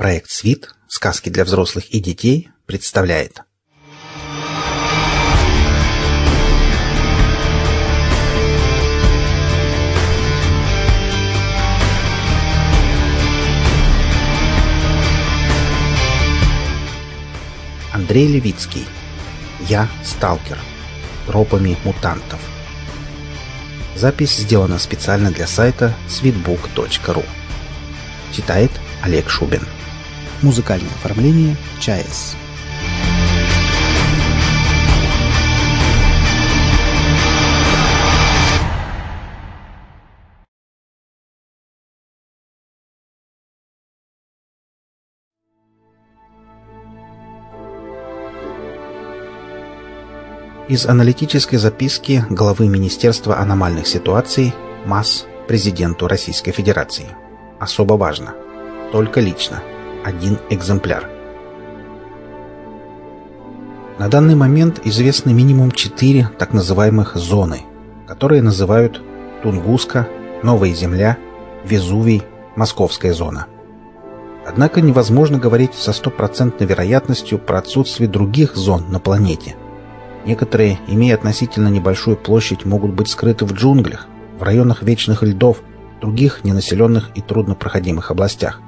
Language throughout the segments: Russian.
Проект «Свит. Сказки для взрослых и детей» представляет. Андрей Левицкий. «Я сталкер. Тропами мутантов» Запись сделана специально для сайта sweetbook.ru Читает Олег Шубин Музыкальное оформление ЧАЭС. Из аналитической записки главы Министерства аномальных ситуаций МАС президенту Российской Федерации. Особо важно. Только лично один экземпляр. На данный момент известны минимум четыре так называемых зоны, которые называют Тунгуска, Новая Земля, Везувий, Московская зона. Однако невозможно говорить со стопроцентной вероятностью про отсутствие других зон на планете. Некоторые, имея относительно небольшую площадь, могут быть скрыты в джунглях, в районах вечных льдов, других ненаселенных и труднопроходимых областях.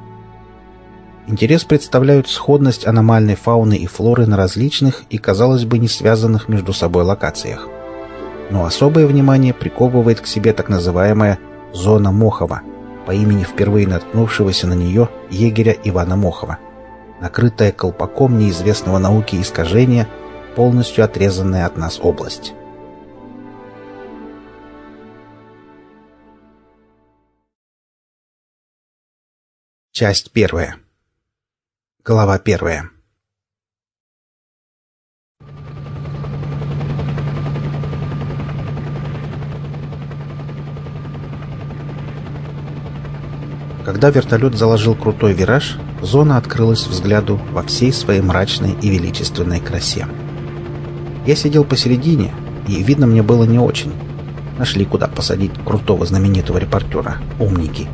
Интерес представляют сходность аномальной фауны и флоры на различных и, казалось бы, не связанных между собой локациях. Но особое внимание приковывает к себе так называемая «зона Мохова» по имени впервые наткнувшегося на нее егеря Ивана Мохова, накрытая колпаком неизвестного науки искажения, полностью отрезанная от нас область. Часть первая. Глава первая. Когда вертолет заложил крутой вираж, зона открылась взгляду во всей своей мрачной и величественной красе. Я сидел посередине, и видно мне было не очень. Нашли куда посадить крутого знаменитого репортера. Умники.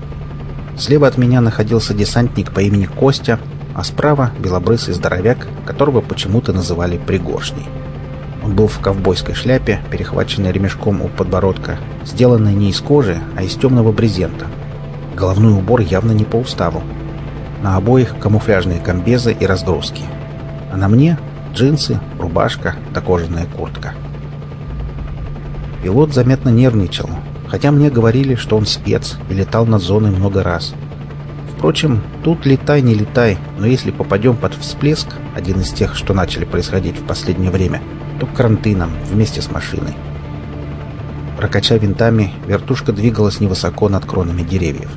Слева от меня находился десантник по имени Костя — а справа белобрысый здоровяк, которого почему-то называли Пригоршней. Он был в ковбойской шляпе, перехваченной ремешком у подбородка, сделанной не из кожи, а из темного брезента. Головной убор явно не по уставу. На обоих камуфляжные комбезы и разгрузки. А на мне джинсы, рубашка да кожаная куртка. Пилот заметно нервничал, хотя мне говорили, что он спец и летал над зоной много раз – Впрочем, тут летай, не летай, но если попадем под всплеск, один из тех, что начали происходить в последнее время, то к карантинам вместе с машиной. Прокача винтами, вертушка двигалась невысоко над кронами деревьев.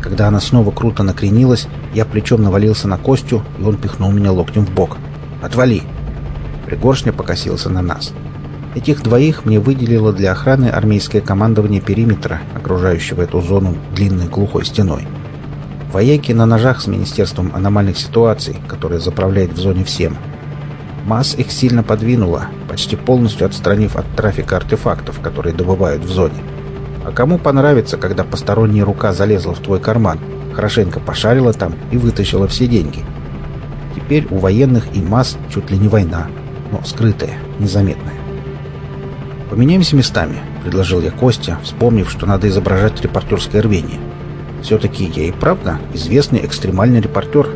Когда она снова круто накренилась, я плечом навалился на Костю, и он пихнул меня локтем в бок. «Отвали!» Пригоршня покосился на нас. Этих двоих мне выделило для охраны армейское командование периметра, окружающего эту зону длинной глухой стеной. Вояки на ножах с Министерством аномальных ситуаций, которое заправляет в зоне всем. МАС их сильно подвинула, почти полностью отстранив от трафика артефактов, которые добывают в зоне. А кому понравится, когда посторонняя рука залезла в твой карман, хорошенько пошарила там и вытащила все деньги? Теперь у военных и МАС чуть ли не война, но скрытая, незаметная. «Поменяемся местами», — предложил я Костя, вспомнив, что надо изображать репортерское рвение. Все-таки я и правда известный экстремальный репортер.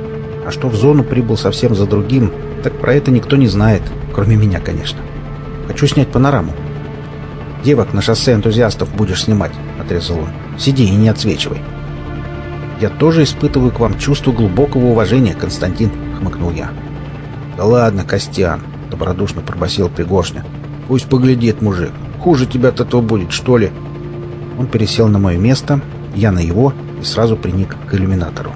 А что в зону прибыл совсем за другим, так про это никто не знает, кроме меня, конечно. Хочу снять панораму. «Девок на шоссе энтузиастов будешь снимать», — отрезал он. «Сиди и не отсвечивай». «Я тоже испытываю к вам чувство глубокого уважения, Константин», — хмыкнул я. «Да ладно, Костян», — добродушно пробасил Пригоршня. «Пусть поглядит мужик. Хуже тебя от этого будет, что ли?» Он пересел на мое место, я на его, и сразу приник к иллюминатору.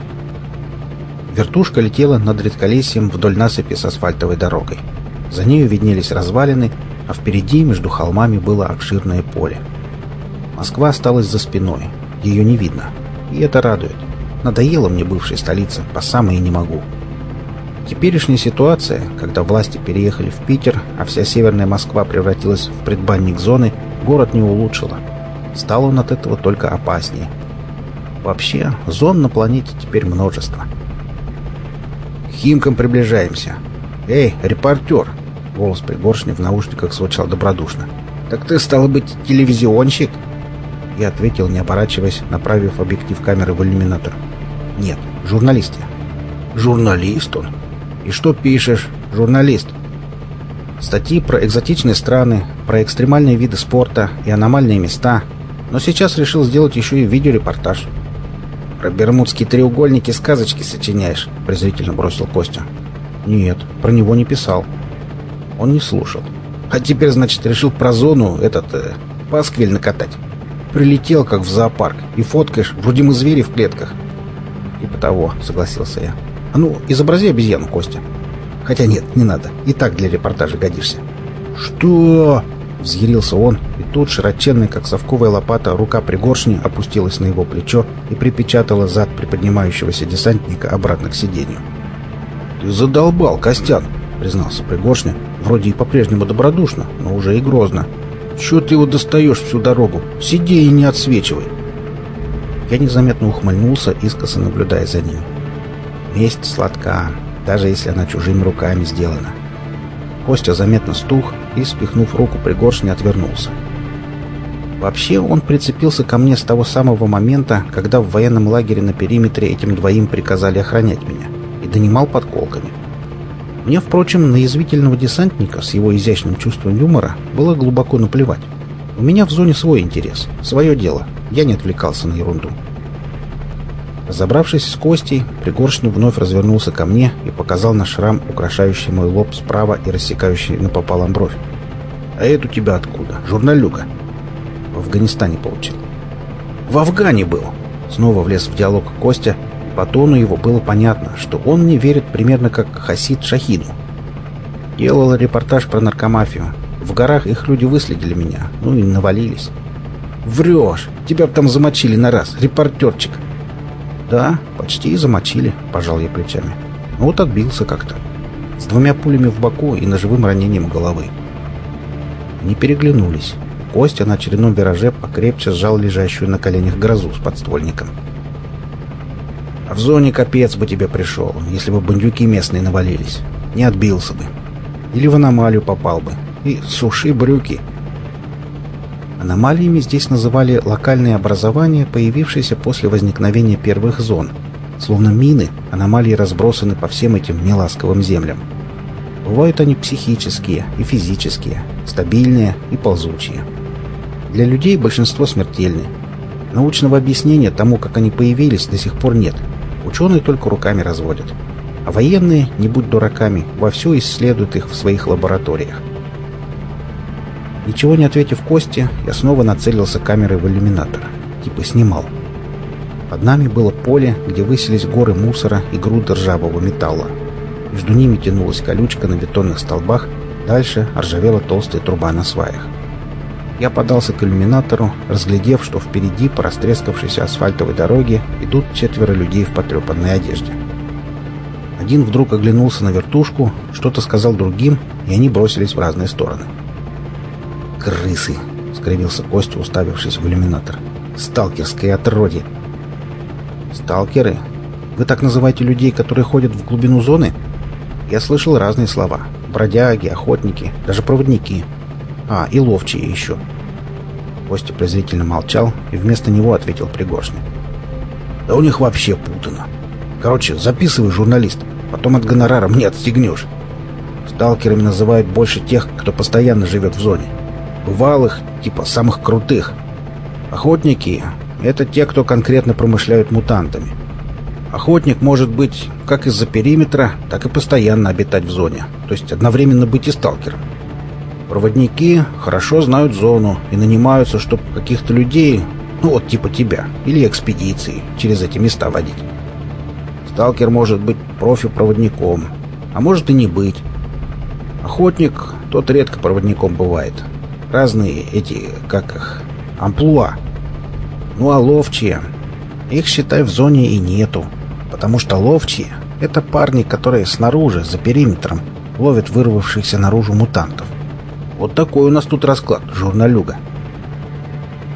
Вертушка летела над редколесьем вдоль насыпи с асфальтовой дорогой. За нею виднелись развалины, а впереди между холмами было обширное поле. Москва осталась за спиной, ее не видно. И это радует. Надоела мне бывшая столица, по самой не могу. Теперешняя ситуация, когда власти переехали в Питер, а вся северная Москва превратилась в предбанник зоны, город не улучшила. Стал он от этого только опаснее – Вообще, зон на планете теперь множество. Химкам приближаемся. Эй, репортер!» Голос пригоршни в наушниках звучал добродушно. «Так ты, стал быть, телевизионщик?» Я ответил, не оборачиваясь, направив объектив камеры в иллюминатор. «Нет, журналист я». «Журналист он? И что пишешь, журналист?» Статьи про экзотичные страны, про экстремальные виды спорта и аномальные места. Но сейчас решил сделать еще и видеорепортаж. «Про бермудские треугольники сказочки сочиняешь?» — презрительно бросил Костя. «Нет, про него не писал». Он не слушал. «А теперь, значит, решил про зону этот... Э, пасквиль накатать. Прилетел, как в зоопарк, и фоткаешь, вроде мы звери в клетках». «Типа того», — согласился я. «А ну, изобрази обезьяну, Костя». «Хотя нет, не надо. И так для репортажа годишься». «Что?» — взъярился он, и тут широченная, как совковая лопата, рука пригоршни опустилась на его плечо и припечатала зад приподнимающегося десантника обратно к сиденью. «Ты задолбал, Костян!» — признался Пригоршня, вроде и по-прежнему добродушно, но уже и грозно. «Чего ты его достаешь всю дорогу? Сиди и не отсвечивай!» Я незаметно ухмыльнулся, искоса наблюдая за ним. Месть сладка, даже если она чужими руками сделана. Костя заметно стух и, спихнув руку пригоршни, отвернулся. Вообще, он прицепился ко мне с того самого момента, когда в военном лагере на периметре этим двоим приказали охранять меня, и донимал подколками. Мне, впрочем, на язвительного десантника с его изящным чувством юмора было глубоко наплевать. У меня в зоне свой интерес, свое дело. Я не отвлекался на ерунду. Забравшись с Костей, Пригоршню вновь развернулся ко мне и показал на шрам, украшающий мой лоб справа и рассекающий напополам бровь. «А это у тебя откуда? Журналюга?» «В Афганистане получил». «В Афгане был!» Снова влез в диалог Костя, по тону его было понятно, что он мне верит примерно как Хасид Шахиду. Делал репортаж про наркомафию. В горах их люди выследили меня, ну и навалились. «Врешь! Тебя там замочили на раз, репортерчик!» «Да, почти и замочили», — пожал я плечами. «Ну вот отбился как-то. С двумя пулями в боку и ножевым ранением головы». Не переглянулись. Костя на очередном вираже покрепче сжал лежащую на коленях грозу с подствольником. «А в зоне капец бы тебе пришел, если бы бандюки местные навалились. Не отбился бы. Или в аномалию попал бы. И суши брюки». Аномалиями здесь называли локальные образования, появившиеся после возникновения первых зон. Словно мины, аномалии разбросаны по всем этим неласковым землям. Бывают они психические и физические, стабильные и ползучие. Для людей большинство смертельны. Научного объяснения тому, как они появились, до сих пор нет. Ученые только руками разводят. А военные, не будь дураками, вовсю исследуют их в своих лабораториях. Ничего не ответив Косте, я снова нацелился камерой в иллюминатор. Типа снимал. Под нами было поле, где высились горы мусора и груды ржавого металла. Между ними тянулась колючка на бетонных столбах, дальше ржавела толстая труба на сваях. Я подался к иллюминатору, разглядев, что впереди по растрескавшейся асфальтовой дороге идут четверо людей в потрепанной одежде. Один вдруг оглянулся на вертушку, что-то сказал другим, и они бросились в разные стороны. «Крысы!» — скривился Костя, уставившись в иллюминатор. «Сталкерское отродье!» «Сталкеры? Вы так называете людей, которые ходят в глубину зоны?» Я слышал разные слова. Бродяги, охотники, даже проводники. А, и ловчие еще. Костя презрительно молчал и вместо него ответил Пригоршник. «Да у них вообще путано. Короче, записывай, журналист, потом от гонорара мне отстегнешь. Сталкерами называют больше тех, кто постоянно живет в зоне бывалых, типа самых крутых. Охотники — это те, кто конкретно промышляют мутантами. Охотник может быть как из-за периметра, так и постоянно обитать в зоне, то есть одновременно быть и сталкером. Проводники хорошо знают зону и нанимаются, чтобы каких-то людей, ну вот типа тебя, или экспедиции, через эти места водить. Сталкер может быть профи-проводником, а может и не быть. Охотник, тот редко проводником бывает, разные эти, как их, амплуа. Ну а ловчие, их, считай, в зоне и нету, потому что ловчие — это парни, которые снаружи, за периметром, ловят вырвавшихся наружу мутантов. Вот такой у нас тут расклад, журналюга.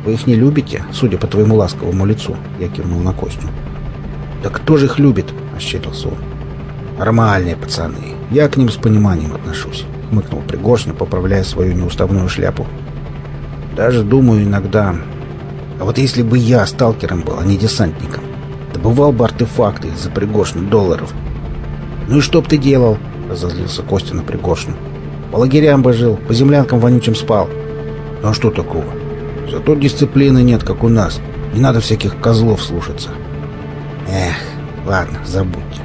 Вы их не любите, судя по твоему ласковому лицу, я кивнул на Костю. Да кто же их любит, ощерился он. «Нормальные пацаны. Я к ним с пониманием отношусь», — хмыкнул Пригоршня, поправляя свою неуставную шляпу. «Даже думаю иногда... А вот если бы я сталкером был, а не десантником, добывал бы артефакты за пригоршню долларов. Ну и что б ты делал?» — разозлился Костя на Пригоршню. «По лагерям бы жил, по землянкам вонючим спал». «Ну а что такого? Зато дисциплины нет, как у нас. Не надо всяких козлов слушаться». «Эх, ладно, забудьте.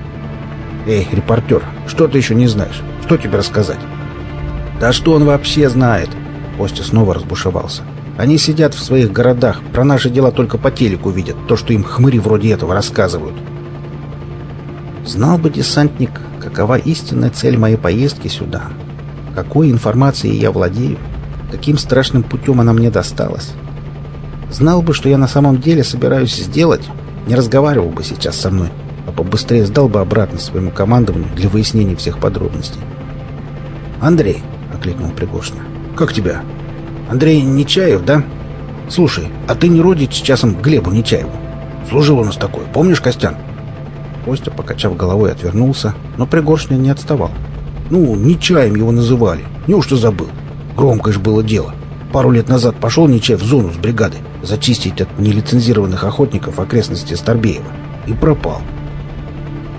«Эй, репортер, что ты еще не знаешь? Что тебе рассказать?» «Да что он вообще знает?» Костя снова разбушевался. «Они сидят в своих городах, про наши дела только по телеку видят, то, что им хмыри вроде этого рассказывают». Знал бы десантник, какова истинная цель моей поездки сюда, какой информацией я владею, каким страшным путем она мне досталась. Знал бы, что я на самом деле собираюсь сделать, не разговаривал бы сейчас со мной а побыстрее сдал бы обратно своему командованию для выяснения всех подробностей. «Андрей», — окликнул Пригоршня, — «как тебя?» «Андрей Нечаев, да? Слушай, а ты не родич часом Глебу Нечаеву? Служил у нас такой, помнишь, Костян?» Костя, покачав головой, отвернулся, но Пригоршня не отставал. «Ну, Нечаем его называли. Неужто забыл? Громкое ж было дело. Пару лет назад пошел Нечаев в зону с бригадой зачистить от нелицензированных охотников окрестности Старбеева и пропал.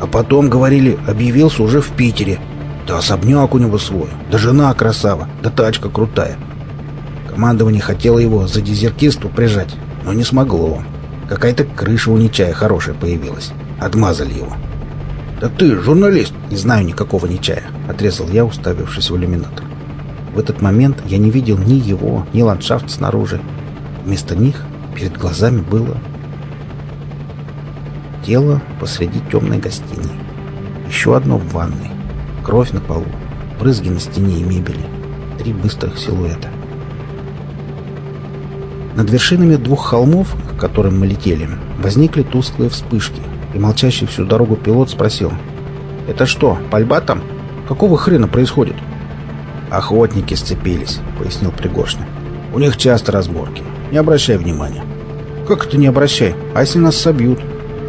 А потом, говорили, объявился уже в Питере. Да особняк у него свой, да жена красава, да тачка крутая. Командование хотело его за дезертирство прижать, но не смогло. Какая-то крыша у Нечая хорошая появилась. Отмазали его. «Да ты журналист!» «Не знаю никакого Нечая», — отрезал я, уставившись в иллюминатор. В этот момент я не видел ни его, ни ландшафт снаружи. Вместо них перед глазами было тело посреди темной гостиной. Еще одно в ванной. Кровь на полу. Брызги на стене и мебели. Три быстрых силуэта. Над вершинами двух холмов, к которым мы летели, возникли тусклые вспышки, и молчащий всю дорогу пилот спросил. «Это что, пальба там? Какого хрена происходит?» «Охотники сцепились», — пояснил Пригоршня. «У них часто разборки. Не обращай внимания». «Как это не обращай? А если нас собьют?»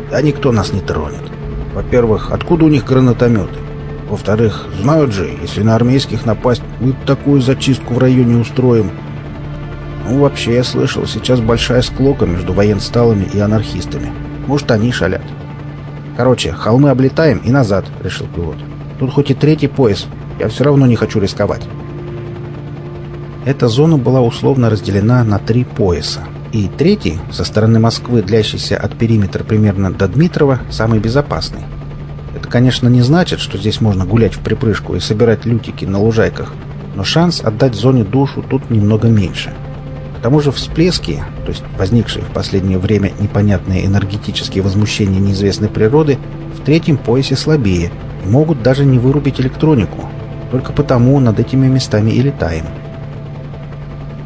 Да никто нас не тронет. Во-первых, откуда у них гранатометы? Во-вторых, знают же, если на армейских напасть, мы такую зачистку в районе устроим. Ну, вообще, я слышал, сейчас большая склока между военсталами и анархистами. Может, они шалят. Короче, холмы облетаем и назад, решил пилот. Тут хоть и третий пояс, я все равно не хочу рисковать. Эта зона была условно разделена на три пояса, и третий, со стороны Москвы, длящийся от периметра примерно до Дмитрова, самый безопасный. Это, конечно, не значит, что здесь можно гулять в припрыжку и собирать лютики на лужайках, но шанс отдать зоне душу тут немного меньше. К тому же всплески, то есть возникшие в последнее время непонятные энергетические возмущения неизвестной природы, в третьем поясе слабее и могут даже не вырубить электронику. Только потому над этими местами и летаем.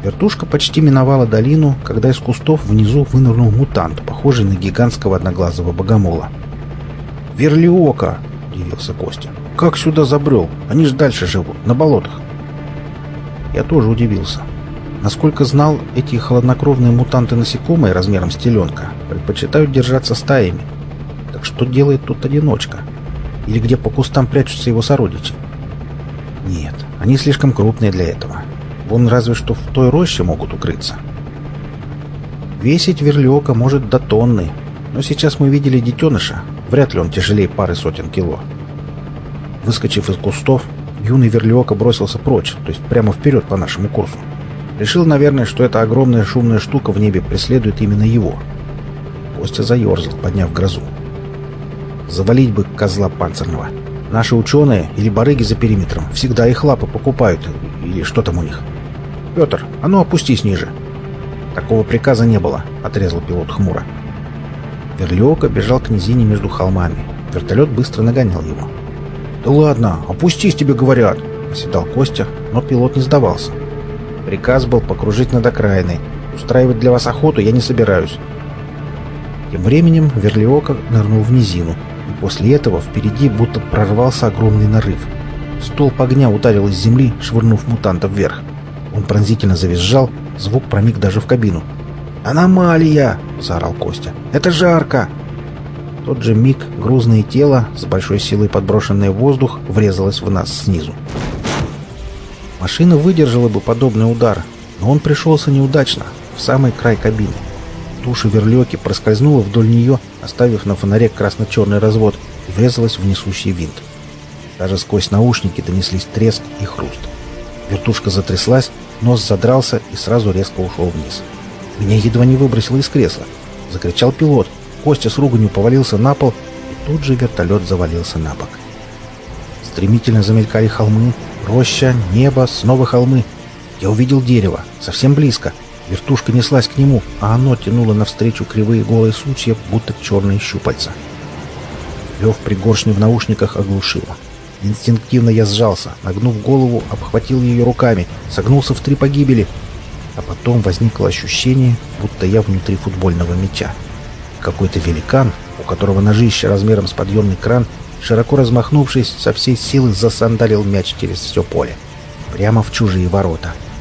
Вертушка почти миновала долину, когда из кустов внизу вынырнул мутант, похожий на гигантского одноглазого богомола. «Верлиока!» — удивился Костя. «Как сюда забрел? Они же дальше живут, на болотах». Я тоже удивился. Насколько знал, эти холоднокровные мутанты-насекомые размером с теленка предпочитают держаться стаями. Так что делает тут одиночка? Или где по кустам прячутся его сородичи? Нет, они слишком крупные для этого. Вон разве что в той роще могут укрыться. Весить верлиока может до тонны, но сейчас мы видели детеныша. Вряд ли он тяжелее пары сотен кило. Выскочив из кустов, юный верлиока бросился прочь, то есть прямо вперед по нашему курсу. Решил, наверное, что эта огромная шумная штука в небе преследует именно его. Костя заерзал, подняв грозу. Завалить бы козла панцирного. Наши ученые или барыги за периметром всегда их лапы покупают, или что там у них. «Петр, а ну опустись ниже!» «Такого приказа не было», — отрезал пилот хмуро. Верлиока бежал к низине между холмами. Вертолет быстро нагонял его. «Да ладно, опустись, тебе говорят!» — оседал Костя, но пилот не сдавался. Приказ был покружить над окраиной. Устраивать для вас охоту я не собираюсь. Тем временем Верлиока нырнул в низину, и после этого впереди будто прорвался огромный нарыв. Столб огня ударил из земли, швырнув мутанта вверх. Он пронзительно завизжал, звук проник даже в кабину. «Аномалия!» — заорал Костя. «Это жарко!» В тот же миг грузное тело, с большой силой подброшенное в воздух, врезалось в нас снизу. Машина выдержала бы подобный удар, но он пришелся неудачно, в самый край кабины. Туша верлеки проскользнула вдоль нее, оставив на фонаре красно-черный развод, и врезалась в несущий винт. Даже сквозь наушники донеслись треск и хруст. Вертушка затряслась, нос задрался и сразу резко ушел вниз. Меня едва не выбросило из кресла. Закричал пилот. Костя с руганью повалился на пол, и тут же вертолет завалился на бок. Стремительно замелькали холмы, роща, небо, снова холмы. Я увидел дерево, совсем близко. Вертушка неслась к нему, а оно тянуло навстречу кривые голые сучья, будто черные щупальца. Лев пригоршни в наушниках оглушило. Инстинктивно я сжался, нагнув голову, обхватил ее руками, согнулся в три погибели. А потом возникло ощущение, будто я внутри футбольного мяча. Какой-то великан, у которого ножище размером с подъемный кран, широко размахнувшись, со всей силы засандалил мяч через все поле. Прямо в чужие ворота. —